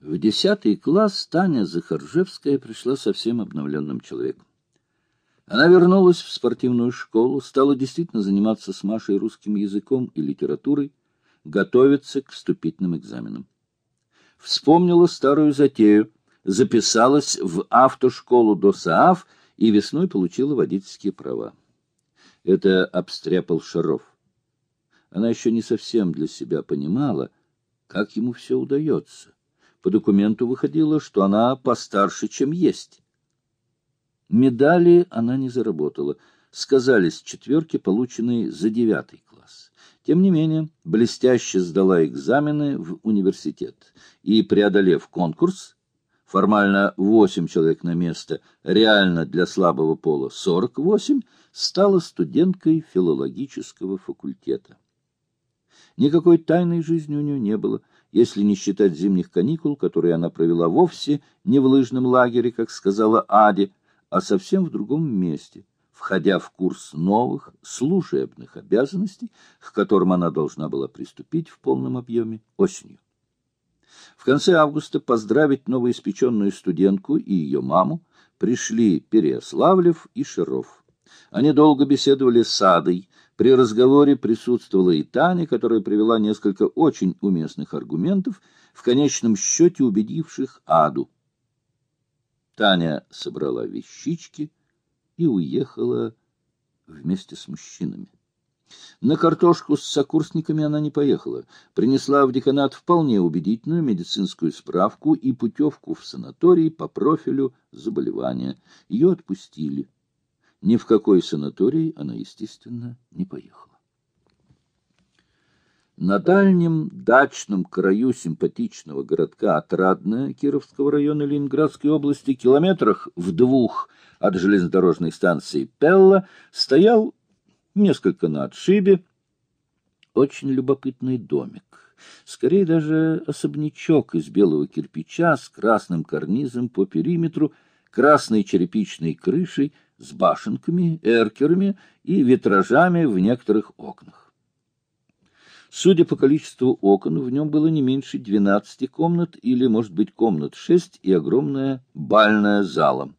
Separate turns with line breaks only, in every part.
В десятый класс Таня Захаржевская пришла совсем обновленным человеком. Она вернулась в спортивную школу, стала действительно заниматься с Машей русским языком и литературой, готовиться к вступительным экзаменам. Вспомнила старую затею, записалась в автошколу до СААФ и весной получила водительские права. Это обстряпал Шаров. Она еще не совсем для себя понимала, как ему все удается. По документу выходило, что она постарше, чем есть. Медали она не заработала. Сказались четверки, полученные за девятый класс. Тем не менее, блестяще сдала экзамены в университет и, преодолев конкурс, формально 8 человек на место, реально для слабого пола 48, стала студенткой филологического факультета. Никакой тайной жизни у нее не было, если не считать зимних каникул, которые она провела вовсе не в лыжном лагере, как сказала Аде, а совсем в другом месте, входя в курс новых служебных обязанностей, к которым она должна была приступить в полном объеме осенью. В конце августа поздравить новоиспеченную студентку и ее маму пришли Переославлев и Шаров. Они долго беседовали с Адой. При разговоре присутствовала и Таня, которая привела несколько очень уместных аргументов, в конечном счете убедивших Аду. Таня собрала вещички и уехала вместе с мужчинами. На картошку с сокурсниками она не поехала. Принесла в деканат вполне убедительную медицинскую справку и путевку в санаторий по профилю заболевания. Ее отпустили. Ни в какой санаторий она, естественно, не поехала. На дальнем дачном краю симпатичного городка Отрадное Кировского района Ленинградской области, километрах в двух от железнодорожной станции Пелла, стоял несколько на отшибе очень любопытный домик. Скорее даже особнячок из белого кирпича с красным карнизом по периметру, красной черепичной крышей, с башенками, эркерами и витражами в некоторых окнах. Судя по количеству окон, в нем было не меньше двенадцати комнат или, может быть, комнат шесть и огромная бальная зала.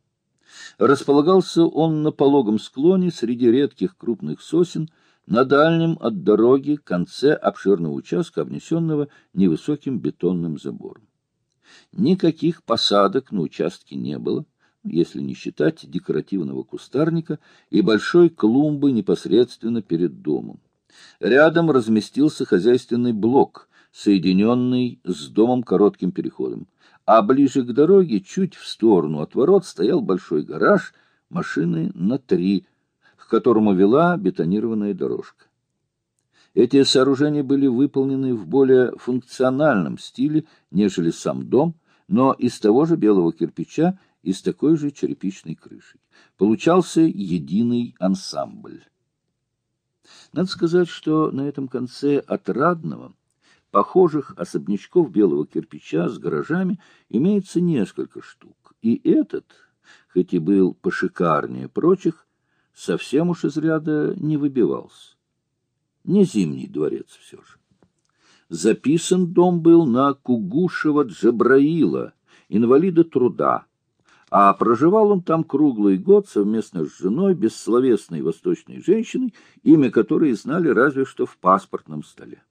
Располагался он на пологом склоне среди редких крупных сосен, на дальнем от дороги конце обширного участка, обнесенного невысоким бетонным забором. Никаких посадок на участке не было, если не считать декоративного кустарника и большой клумбы непосредственно перед домом. Рядом разместился хозяйственный блок, соединенный с домом коротким переходом а ближе к дороге, чуть в сторону от ворот, стоял большой гараж, машины на три, к которому вела бетонированная дорожка. Эти сооружения были выполнены в более функциональном стиле, нежели сам дом, но из того же белого кирпича и с такой же черепичной крышей. Получался единый ансамбль. Надо сказать, что на этом конце отрадного Похожих особнячков белого кирпича с гаражами имеется несколько штук, и этот, хоть и был пошикарнее прочих, совсем уж из ряда не выбивался. Не зимний дворец все же. Записан дом был на Кугушева Джабраила, инвалида труда, а проживал он там круглый год совместно с женой, бессловесной восточной женщиной, имя которой знали разве что в паспортном столе.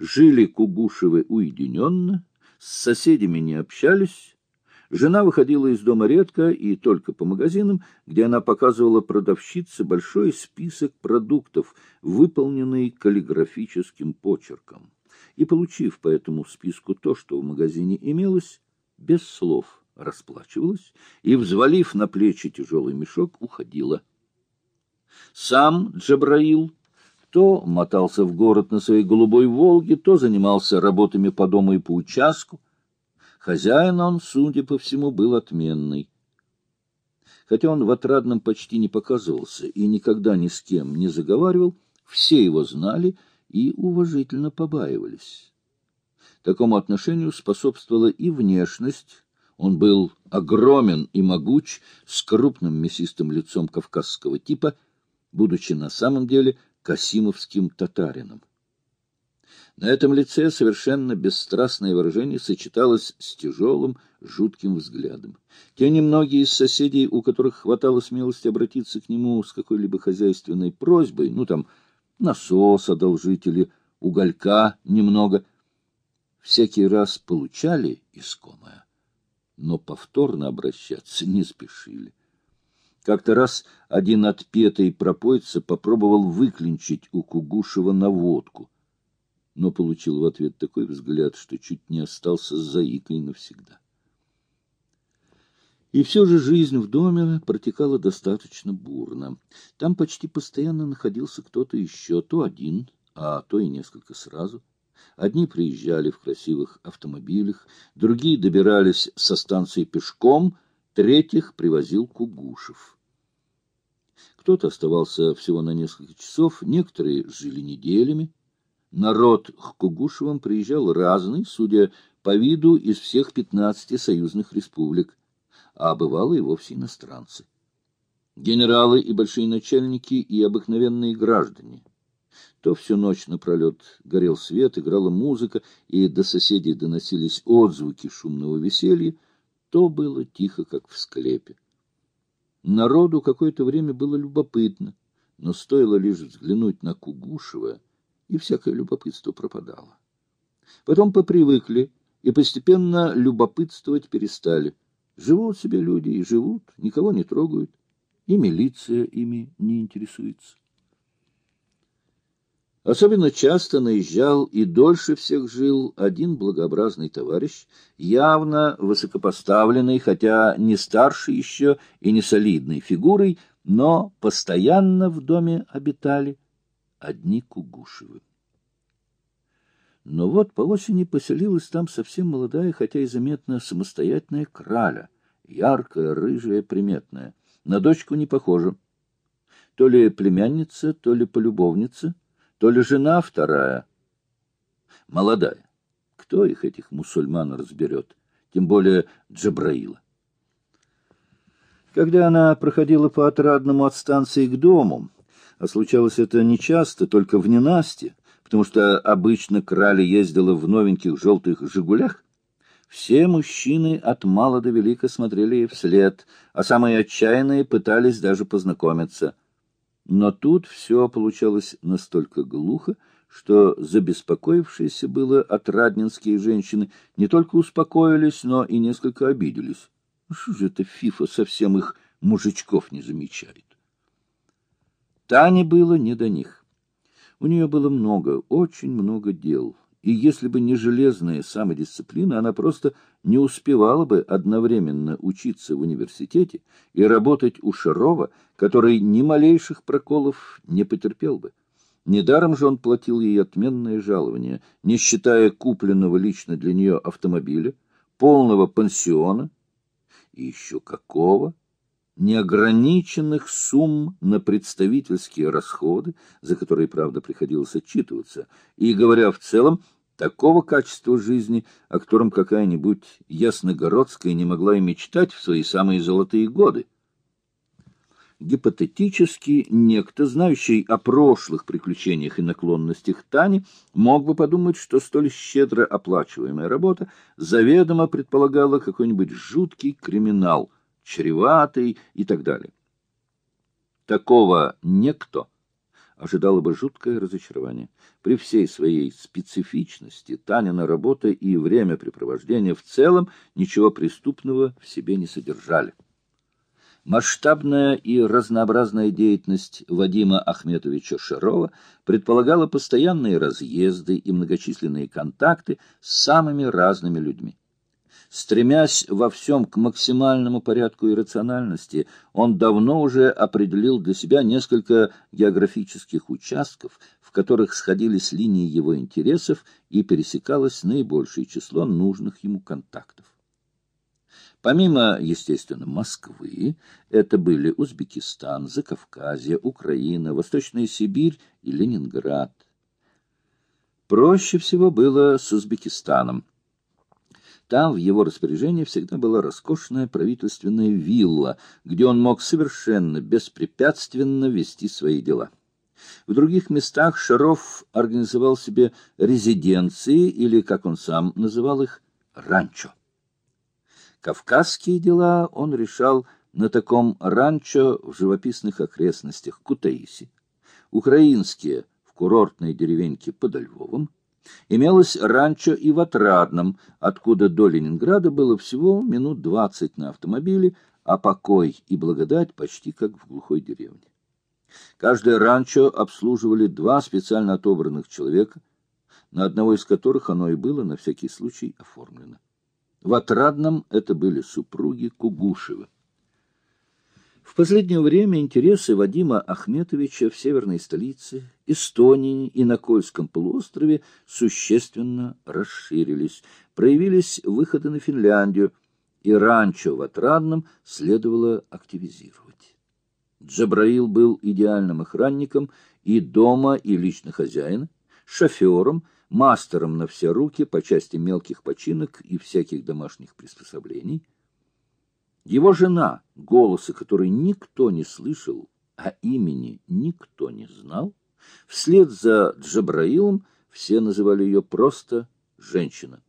Жили Кугушевы уединенно, с соседями не общались. Жена выходила из дома редко и только по магазинам, где она показывала продавщице большой список продуктов, выполненный каллиграфическим почерком. И, получив по этому списку то, что в магазине имелось, без слов расплачивалась и, взвалив на плечи тяжелый мешок, уходила. Сам Джабраил то мотался в город на своей голубой «Волге», то занимался работами по дому и по участку. Хозяин он, судя по всему, был отменный. Хотя он в отрадном почти не показывался и никогда ни с кем не заговаривал, все его знали и уважительно побаивались. Такому отношению способствовала и внешность. Он был огромен и могуч, с крупным мясистым лицом кавказского типа, будучи на самом деле касимовским татарином. На этом лице совершенно бесстрастное выражение сочеталось с тяжелым, жутким взглядом. Те немногие из соседей, у которых хватало смелости обратиться к нему с какой-либо хозяйственной просьбой, ну там насос одолжить или уголька немного, всякий раз получали искомое, но повторно обращаться не спешили. Как-то раз один отпетый пропойца попробовал выклинчить у Кугушева наводку, но получил в ответ такой взгляд, что чуть не остался с заикой навсегда. И все же жизнь в доме протекала достаточно бурно. Там почти постоянно находился кто-то еще, то один, а то и несколько сразу. Одни приезжали в красивых автомобилях, другие добирались со станции пешком, третьих привозил Кугушев. Кто-то оставался всего на несколько часов, некоторые жили неделями. Народ к Кугушевым приезжал разный, судя по виду, из всех пятнадцати союзных республик, а бывало и вовсе иностранцы. Генералы и большие начальники и обыкновенные граждане. То всю ночь напролет горел свет, играла музыка, и до соседей доносились отзвуки шумного веселья, то было тихо, как в склепе. Народу какое-то время было любопытно, но стоило лишь взглянуть на Кугушева, и всякое любопытство пропадало. Потом попривыкли и постепенно любопытствовать перестали. Живут себе люди и живут, никого не трогают, и милиция ими не интересуется. Особенно часто наезжал и дольше всех жил один благообразный товарищ, явно высокопоставленный, хотя не старше еще и не солидной фигурой, но постоянно в доме обитали одни Кугушевы. Но вот по осени поселилась там совсем молодая, хотя и заметно самостоятельная краля, яркая, рыжая, приметная. На дочку не похожа. То ли племянница, то ли полюбовница — то ли жена вторая, молодая. Кто их, этих мусульман, разберет? Тем более Джабраила. Когда она проходила по отрадному от станции к дому, а случалось это нечасто, только в ненастье, потому что обычно краля ездила в новеньких желтых «Жигулях», все мужчины от мала до велика смотрели ей вслед, а самые отчаянные пытались даже познакомиться — но тут все получалось настолько глухо, что забеспокоившиеся было отраднинские женщины не только успокоились, но и несколько обиделись. Что же это Фифа совсем их мужичков не замечает? Тане было не до них. У нее было много, очень много дел и если бы не железная самодисциплина, она просто не успевала бы одновременно учиться в университете и работать у Шарова, который ни малейших проколов не потерпел бы. Недаром же он платил ей отменное жалование, не считая купленного лично для нее автомобиля, полного пансиона и еще какого неограниченных сумм на представительские расходы, за которые, правда, приходилось отчитываться, и, говоря в целом, Такого качества жизни, о котором какая-нибудь ясногородская не могла и мечтать в свои самые золотые годы. Гипотетически некто, знающий о прошлых приключениях и наклонностях Тани, мог бы подумать, что столь щедро оплачиваемая работа заведомо предполагала какой-нибудь жуткий криминал, чреватый и так далее. Такого некто ожидало бы жуткое разочарование. При всей своей специфичности Танина работа и времяпрепровождение в целом ничего преступного в себе не содержали. Масштабная и разнообразная деятельность Вадима Ахметовича Шарова предполагала постоянные разъезды и многочисленные контакты с самыми разными людьми. Стремясь во всем к максимальному порядку и рациональности, он давно уже определил для себя несколько географических участков, в которых сходились линии его интересов и пересекалось наибольшее число нужных ему контактов. Помимо, естественно, Москвы, это были Узбекистан, Закавказье, Украина, Восточная Сибирь и Ленинград. Проще всего было с Узбекистаном. Там в его распоряжении всегда была роскошная правительственная вилла, где он мог совершенно беспрепятственно вести свои дела. В других местах Шаров организовал себе резиденции, или, как он сам называл их, ранчо. Кавказские дела он решал на таком ранчо в живописных окрестностях Кутаиси, украинские в курортной деревеньке под Львовом, Имелось ранчо и в Отрадном, откуда до Ленинграда было всего минут двадцать на автомобиле, а покой и благодать почти как в глухой деревне. Каждое ранчо обслуживали два специально отобранных человека, на одного из которых оно и было на всякий случай оформлено. В Отрадном это были супруги Кугушевы. В последнее время интересы Вадима Ахметовича в северной столице, Эстонии и на Кольском полуострове существенно расширились, проявились выходы на Финляндию, и ранчо в Отрадном следовало активизировать. Джабраил был идеальным охранником и дома, и лично хозяина, шофером, мастером на все руки по части мелких починок и всяких домашних приспособлений — его жена, голоса которой никто не слышал, а имени никто не знал, вслед за Джабраилом все называли ее просто «женщина».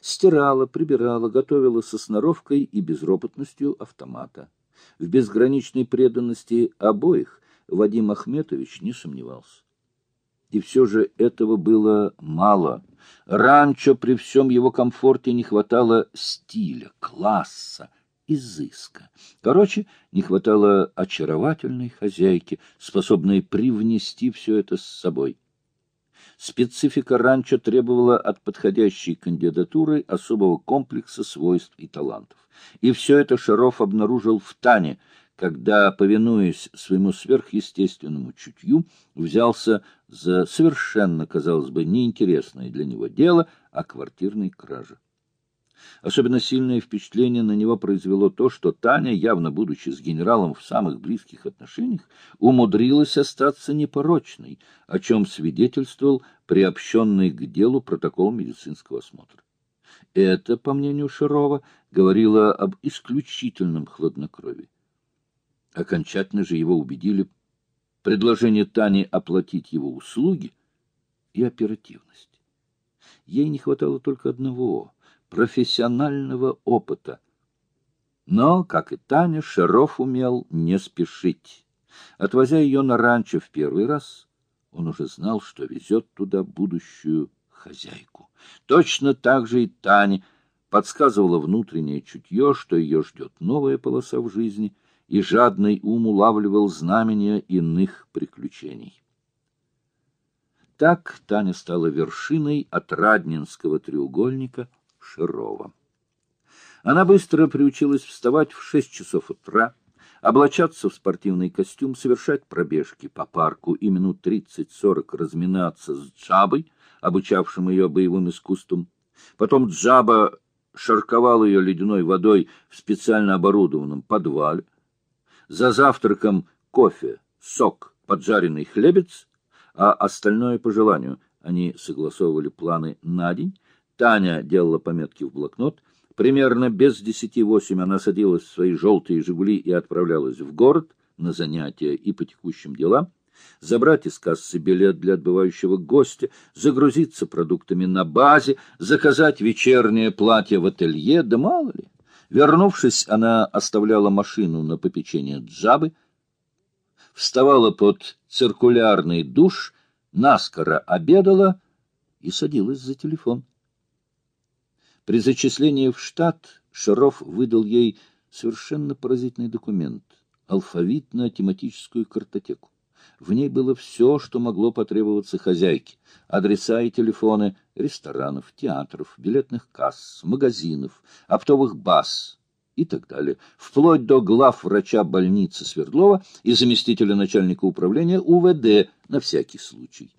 Стирала, прибирала, готовила со сноровкой и безропотностью автомата. В безграничной преданности обоих Вадим Ахметович не сомневался. И все же этого было мало. Ранчо при всем его комфорте не хватало стиля, класса, изыска. Короче, не хватало очаровательной хозяйки, способной привнести все это с собой. Специфика ранчо требовала от подходящей кандидатуры особого комплекса свойств и талантов. И все это Шаров обнаружил в Тане, когда, повинуясь своему сверхъестественному чутью, взялся за совершенно, казалось бы, неинтересное для него дело о квартирной краже. Особенно сильное впечатление на него произвело то, что Таня, явно будучи с генералом в самых близких отношениях, умудрилась остаться непорочной, о чем свидетельствовал приобщенный к делу протокол медицинского осмотра. Это, по мнению Шарова, говорило об исключительном хладнокровии. Окончательно же его убедили предложение Тани оплатить его услуги и оперативность. Ей не хватало только одного — профессионального опыта. Но, как и Таня, Шаров умел не спешить. Отвозя ее на ранчо в первый раз, он уже знал, что везет туда будущую хозяйку. Точно так же и Таня подсказывала внутреннее чутье, что ее ждет новая полоса в жизни — и жадный ум улавливал знамения иных приключений. Так Таня стала вершиной отраднинского треугольника Широва. Она быстро приучилась вставать в шесть часов утра, облачаться в спортивный костюм, совершать пробежки по парку и минут тридцать-сорок разминаться с Джабой, обучавшим ее боевым искусствам. Потом Джаба шарковал ее ледяной водой в специально оборудованном подвале, за завтраком кофе, сок, поджаренный хлебец, а остальное по желанию. Они согласовывали планы на день. Таня делала пометки в блокнот. Примерно без десяти восемь она садилась в свои желтые «Жигули» и отправлялась в город на занятия и по текущим делам забрать из кассы билет для отбывающего гостя, загрузиться продуктами на базе, заказать вечернее платье в ателье, да мало ли. Вернувшись, она оставляла машину на попечение Джабы, вставала под циркулярный душ, наскоро обедала и садилась за телефон. При зачислении в штат Шаров выдал ей совершенно поразительный документ — алфавитно-тематическую картотеку. В ней было все, что могло потребоваться хозяйке. Адреса и телефоны ресторанов, театров, билетных касс, магазинов, оптовых баз и так далее, вплоть до глав врача больницы Свердлова и заместителя начальника управления УВД на всякий случай.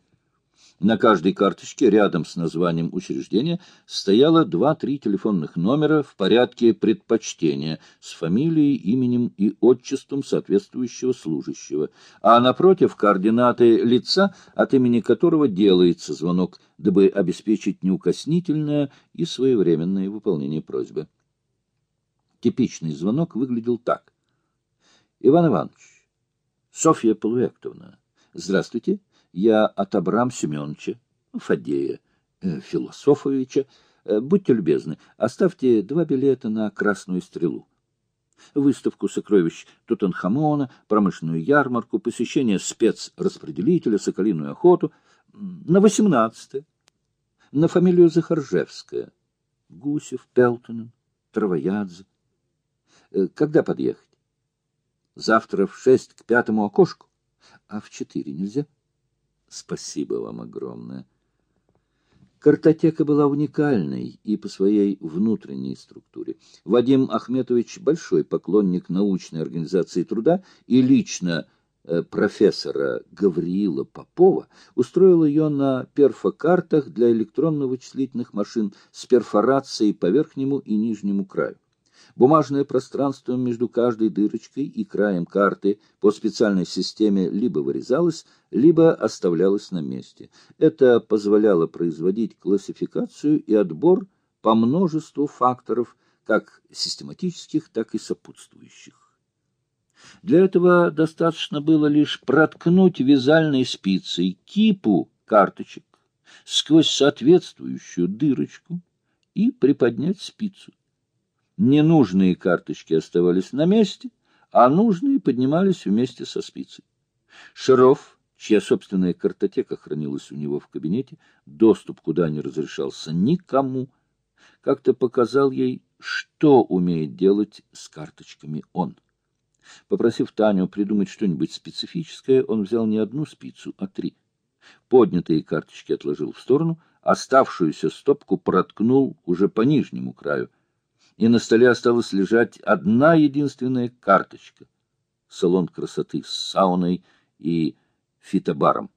На каждой карточке рядом с названием учреждения стояло два-три телефонных номера в порядке предпочтения с фамилией, именем и отчеством соответствующего служащего, а напротив координаты лица, от имени которого делается звонок, дабы обеспечить неукоснительное и своевременное выполнение просьбы. Типичный звонок выглядел так. «Иван Иванович, Софья Полуэктовна, Здравствуйте, я от Абрам Семеновича, Фадея, э, Философовича. Э, будьте любезны, оставьте два билета на Красную Стрелу. Выставку сокровищ Тутанхамона, промышленную ярмарку, посещение спецраспределителя, соколиную охоту. На восемнадцатое. На фамилию Захаржевская. Гусев, Пелтонен, Травоядзе. Э, когда подъехать? Завтра в шесть к пятому окошку. А в четыре нельзя? Спасибо вам огромное. Картотека была уникальной и по своей внутренней структуре. Вадим Ахметович, большой поклонник научной организации труда и лично э, профессора Гавриила Попова, устроил ее на перфокартах для электронно-вычислительных машин с перфорацией по верхнему и нижнему краю. Бумажное пространство между каждой дырочкой и краем карты по специальной системе либо вырезалось, либо оставлялось на месте. Это позволяло производить классификацию и отбор по множеству факторов, как систематических, так и сопутствующих. Для этого достаточно было лишь проткнуть вязальной спицей кипу карточек сквозь соответствующую дырочку и приподнять спицу. Ненужные карточки оставались на месте, а нужные поднимались вместе со спицей. Шаров, чья собственная картотека хранилась у него в кабинете, доступ куда не разрешался никому, как-то показал ей, что умеет делать с карточками он. Попросив Таню придумать что-нибудь специфическое, он взял не одну спицу, а три. Поднятые карточки отложил в сторону, оставшуюся стопку проткнул уже по нижнему краю — и на столе осталась лежать одна единственная карточка — салон красоты с сауной и фитобаром,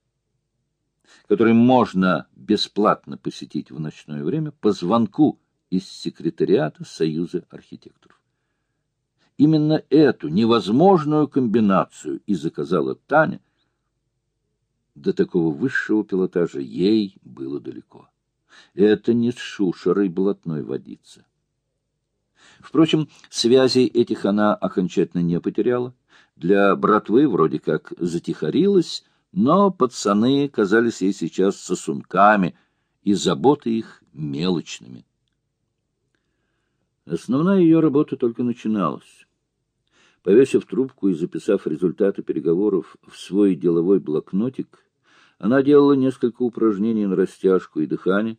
который можно бесплатно посетить в ночное время по звонку из секретариата Союза архитекторов. Именно эту невозможную комбинацию и заказала Таня. До такого высшего пилотажа ей было далеко. Это не с шушерой блатной водиться. Впрочем, связей этих она окончательно не потеряла. Для братвы вроде как затихарилась, но пацаны казались ей сейчас сосунками, и заботы их мелочными. Основная ее работа только начиналась. Повесив трубку и записав результаты переговоров в свой деловой блокнотик, она делала несколько упражнений на растяжку и дыхание,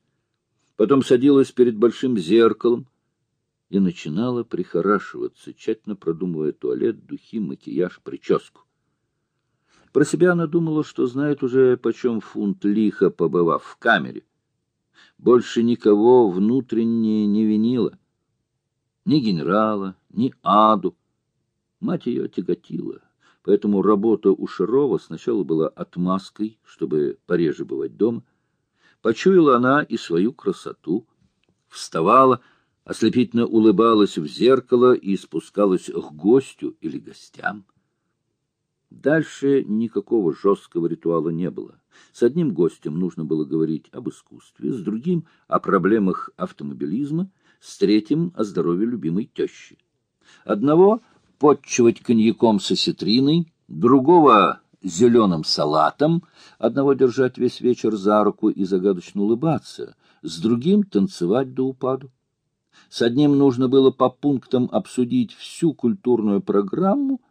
потом садилась перед большим зеркалом, и начинала прихорашиваться, тщательно продумывая туалет, духи, макияж, прическу. Про себя она думала, что знает уже почем фунт лиха, побывав в камере. Больше никого внутренне не винила. Ни генерала, ни аду. Мать ее тяготила. Поэтому работа у Шарова сначала была отмазкой, чтобы пореже бывать дома. Почуяла она и свою красоту. Вставала, ослепительно улыбалась в зеркало и спускалась к гостю или гостям. Дальше никакого жесткого ритуала не было. С одним гостем нужно было говорить об искусстве, с другим — о проблемах автомобилизма, с третьим — о здоровье любимой тещи. Одного — подчивать коньяком со ситриной, другого — зеленым салатом, одного держать весь вечер за руку и загадочно улыбаться, с другим — танцевать до упаду. С одним нужно было по пунктам обсудить всю культурную программу,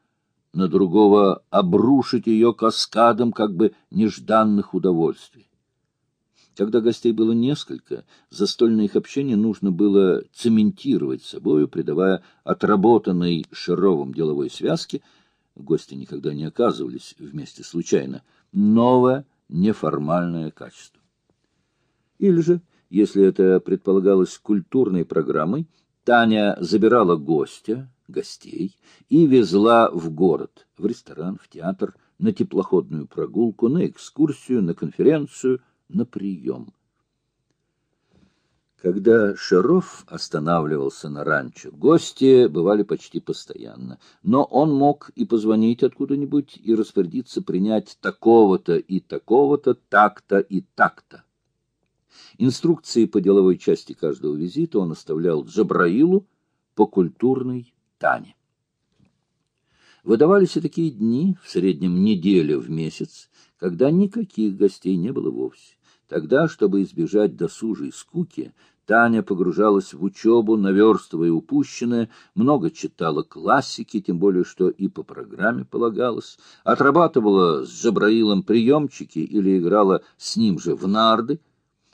на другого обрушить ее каскадом как бы нежданных удовольствий. Когда гостей было несколько, застольное их общение нужно было цементировать собою, придавая отработанной Шаровым деловой связке, гости никогда не оказывались вместе случайно, новое неформальное качество. Или же если это предполагалось культурной программой, Таня забирала гостя, гостей, и везла в город, в ресторан, в театр, на теплоходную прогулку, на экскурсию, на конференцию, на прием. Когда Шаров останавливался на ранчо, гости бывали почти постоянно, но он мог и позвонить откуда-нибудь и распорядиться принять такого-то и такого-то, так-то и так-то. Инструкции по деловой части каждого визита он оставлял Джабраилу по культурной Тане. Выдавались и такие дни, в среднем неделя в месяц, когда никаких гостей не было вовсе. Тогда, чтобы избежать досужей скуки, Таня погружалась в учебу, наверстывая упущенное, много читала классики, тем более, что и по программе полагалось, отрабатывала с Джабраилом приемчики или играла с ним же в нарды.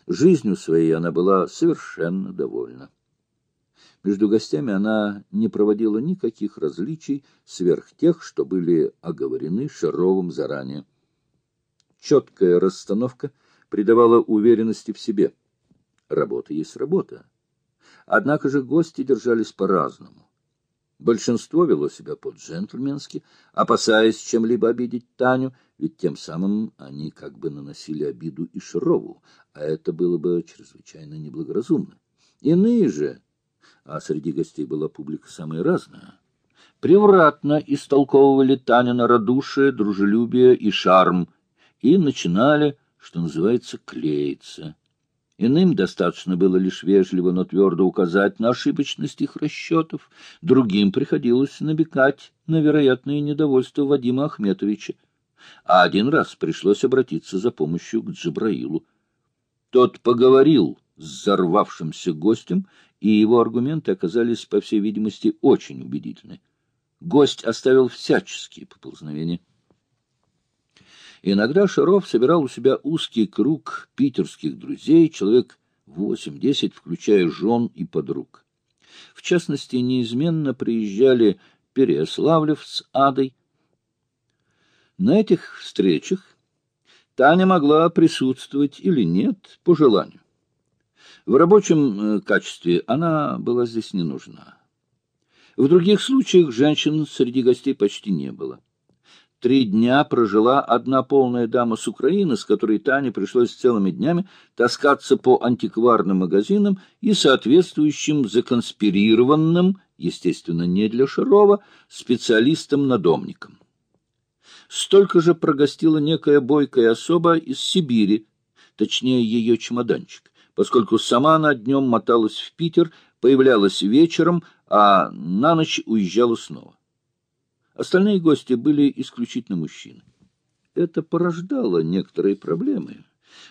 Жизнью своей она была совершенно довольна. Между гостями она не проводила никаких различий сверх тех, что были оговорены Шаровым заранее. Четкая расстановка придавала уверенности в себе — Работа есть работа. Однако же гости держались по-разному. Большинство вело себя по-джентльменски, опасаясь чем-либо обидеть Таню, ведь тем самым они как бы наносили обиду и Широву, а это было бы чрезвычайно неблагоразумно. Иные же, а среди гостей была публика самая разная, превратно истолковывали Таня на радушие, дружелюбие и шарм, и начинали, что называется, клеиться. Иным достаточно было лишь вежливо, но твердо указать на ошибочность их расчетов, другим приходилось набекать на вероятное недовольство Вадима Ахметовича. А один раз пришлось обратиться за помощью к Джабраилу. Тот поговорил с взорвавшимся гостем, и его аргументы оказались, по всей видимости, очень убедительны. Гость оставил всяческие поползновения. Иногда Шаров собирал у себя узкий круг питерских друзей, человек восемь-десять, включая жен и подруг. В частности, неизменно приезжали Переяславлев с Адой. На этих встречах Таня могла присутствовать или нет, по желанию. В рабочем э, качестве она была здесь не нужна. В других случаях женщин среди гостей почти не было. Три дня прожила одна полная дама с Украины, с которой Тане пришлось целыми днями таскаться по антикварным магазинам и соответствующим законспирированным, естественно, не для Шарова, специалистам-надомникам. Столько же прогостила некая бойкая особа из Сибири, точнее ее чемоданчик, поскольку сама она днем моталась в Питер, появлялась вечером, а на ночь уезжала снова. Остальные гости были исключительно мужчины. Это порождало некоторые проблемы.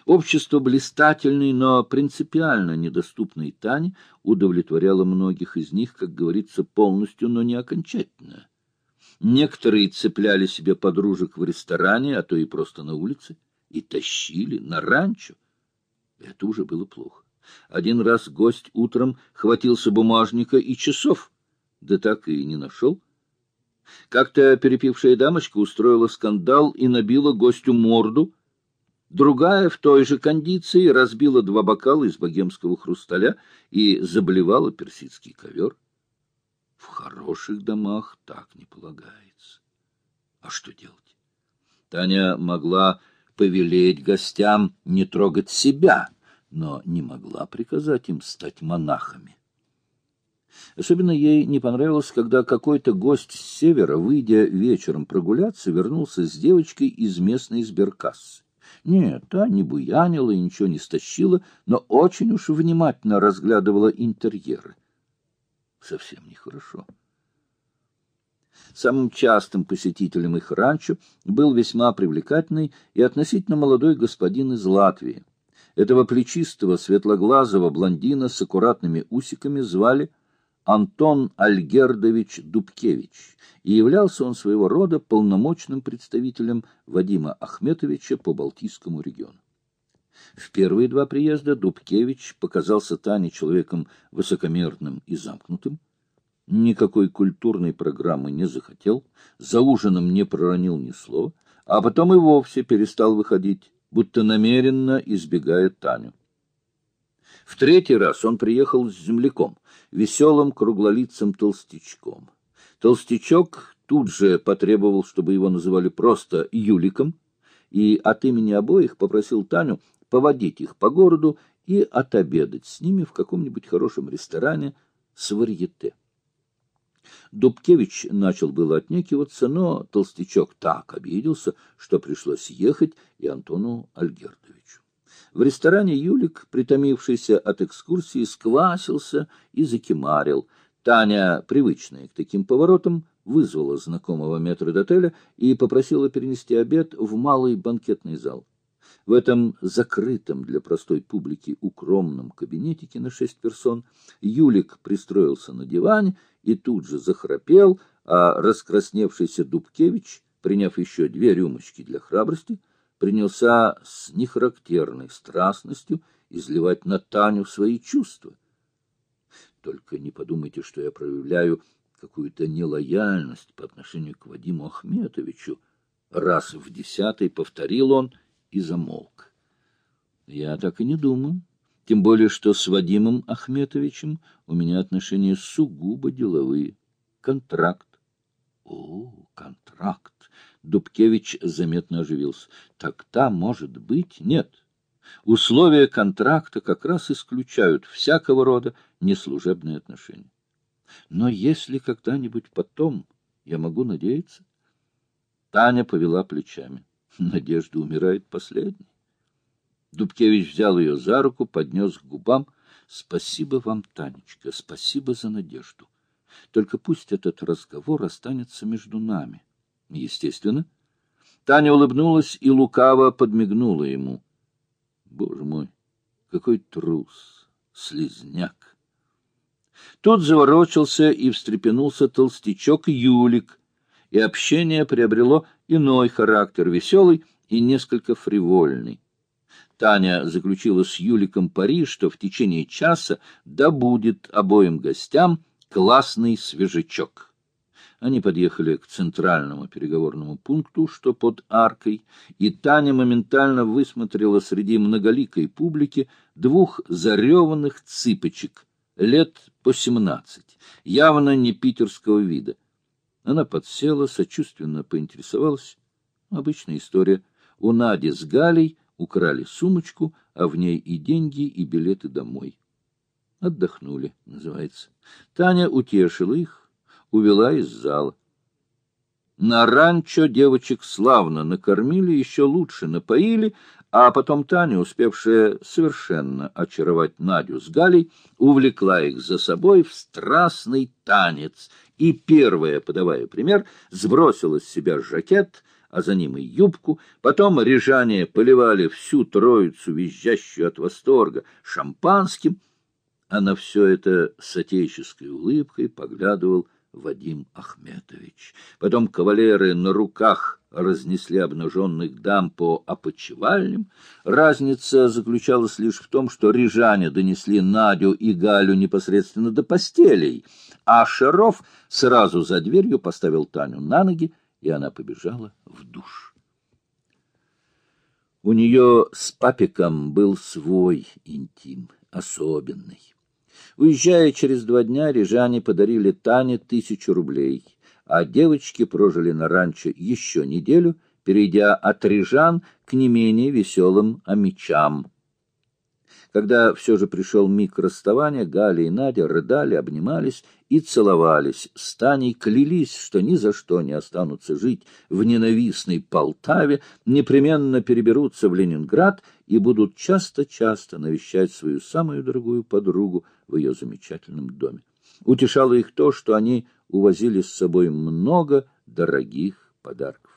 Общество блистательной, но принципиально недоступной Тани удовлетворяло многих из них, как говорится, полностью, но не окончательно. Некоторые цепляли себе подружек в ресторане, а то и просто на улице, и тащили на ранчо. Это уже было плохо. Один раз гость утром хватился бумажника и часов, да так и не нашел. Как-то перепившая дамочка устроила скандал и набила гостю морду. Другая в той же кондиции разбила два бокала из богемского хрусталя и заблевала персидский ковер. В хороших домах так не полагается. А что делать? Таня могла повелеть гостям не трогать себя, но не могла приказать им стать монахами. Особенно ей не понравилось, когда какой-то гость с севера, выйдя вечером прогуляться, вернулся с девочкой из местной сберкассы. Нет, та не буянила и ничего не стащила, но очень уж внимательно разглядывала интерьеры. Совсем нехорошо. Самым частым посетителем их ранчо был весьма привлекательный и относительно молодой господин из Латвии. Этого плечистого, светлоглазого блондина с аккуратными усиками звали Антон Альгердович Дубкевич, и являлся он своего рода полномочным представителем Вадима Ахметовича по Балтийскому региону. В первые два приезда Дубкевич показался Тане человеком высокомерным и замкнутым, никакой культурной программы не захотел, за ужином не проронил ни слова, а потом и вовсе перестал выходить, будто намеренно избегая Таню. В третий раз он приехал с земляком, веселым круглолицым толстячком. Толстячок тут же потребовал, чтобы его называли просто Юликом, и от имени обоих попросил Таню поводить их по городу и отобедать с ними в каком-нибудь хорошем ресторане с варьете. Дубкевич начал было отнекиваться, но толстячок так обиделся, что пришлось ехать и Антону Альгердовичу. В ресторане Юлик, притомившийся от экскурсии, сквасился и закимарил. Таня, привычная к таким поворотам, вызвала знакомого метрдотеля и попросила перенести обед в малый банкетный зал. В этом закрытом для простой публики укромном кабинетике на шесть персон Юлик пристроился на диване и тут же захрапел, а раскрасневшийся Дубкевич, приняв еще две рюмочки для храбрости, принялся с нехарактерной страстностью изливать на Таню свои чувства. Только не подумайте, что я проявляю какую-то нелояльность по отношению к Вадиму Ахметовичу. Раз в десятый повторил он и замолк. Я так и не думаю. Тем более, что с Вадимом Ахметовичем у меня отношения сугубо деловые. Контракт. О, контракт. Дубкевич заметно оживился. Так там может быть? Нет. Условия контракта как раз исключают всякого рода неслужебные отношения. Но если когда-нибудь потом я могу надеяться... Таня повела плечами. Надежда умирает последней. Дубкевич взял ее за руку, поднес к губам. Спасибо вам, Танечка, спасибо за надежду. Только пусть этот разговор останется между нами. Естественно. Таня улыбнулась и лукаво подмигнула ему. Боже мой, какой трус, слезняк! Тут заворочился и встрепенулся толстячок Юлик, и общение приобрело иной характер, веселый и несколько фривольный. Таня заключила с Юликом пари, что в течение часа добудет обоим гостям классный свежачок. Они подъехали к центральному переговорному пункту, что под аркой, и Таня моментально высмотрела среди многоликой публики двух зареванных цыпочек, лет по семнадцать, явно не питерского вида. Она подсела, сочувственно поинтересовалась. Обычная история. У Нади с Галей украли сумочку, а в ней и деньги, и билеты домой. Отдохнули, называется. Таня утешила их, увела из зала. На ранчо девочек славно накормили, еще лучше напоили, а потом Таня, успевшая совершенно очаровать Надю с Галей, увлекла их за собой в страстный танец и, первая, подавая пример, сбросила с себя жакет, а за ним и юбку, потом рижане поливали всю троицу, визжащую от восторга, шампанским, а на все это с отеческой улыбкой поглядывал Вадим Ахметович. Потом кавалеры на руках разнесли обнаженных дам по опочивальням. Разница заключалась лишь в том, что рижане донесли Надю и Галю непосредственно до постелей, а Шаров сразу за дверью поставил Таню на ноги, и она побежала в душ. У нее с папиком был свой интим, особенный. Уезжая через два дня, рижане подарили Тане тысячу рублей, а девочки прожили на ранчо еще неделю, перейдя от рижан к не менее веселым амичам. Когда все же пришел миг расставания, Галя и Надя рыдали, обнимались и целовались. С Таней клялись, что ни за что не останутся жить в ненавистной Полтаве, непременно переберутся в Ленинград и будут часто-часто навещать свою самую дорогую подругу в ее замечательном доме. Утешало их то, что они увозили с собой много дорогих подарков.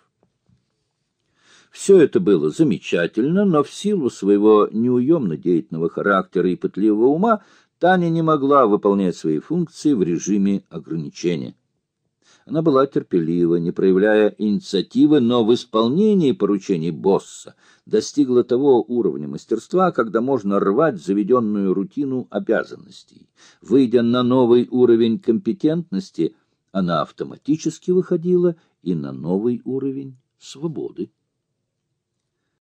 Все это было замечательно, но в силу своего неуемно деятельного характера и пытливого ума Таня не могла выполнять свои функции в режиме ограничения. Она была терпелива, не проявляя инициативы, но в исполнении поручений босса достигла того уровня мастерства, когда можно рвать заведенную рутину обязанностей. Выйдя на новый уровень компетентности, она автоматически выходила и на новый уровень свободы.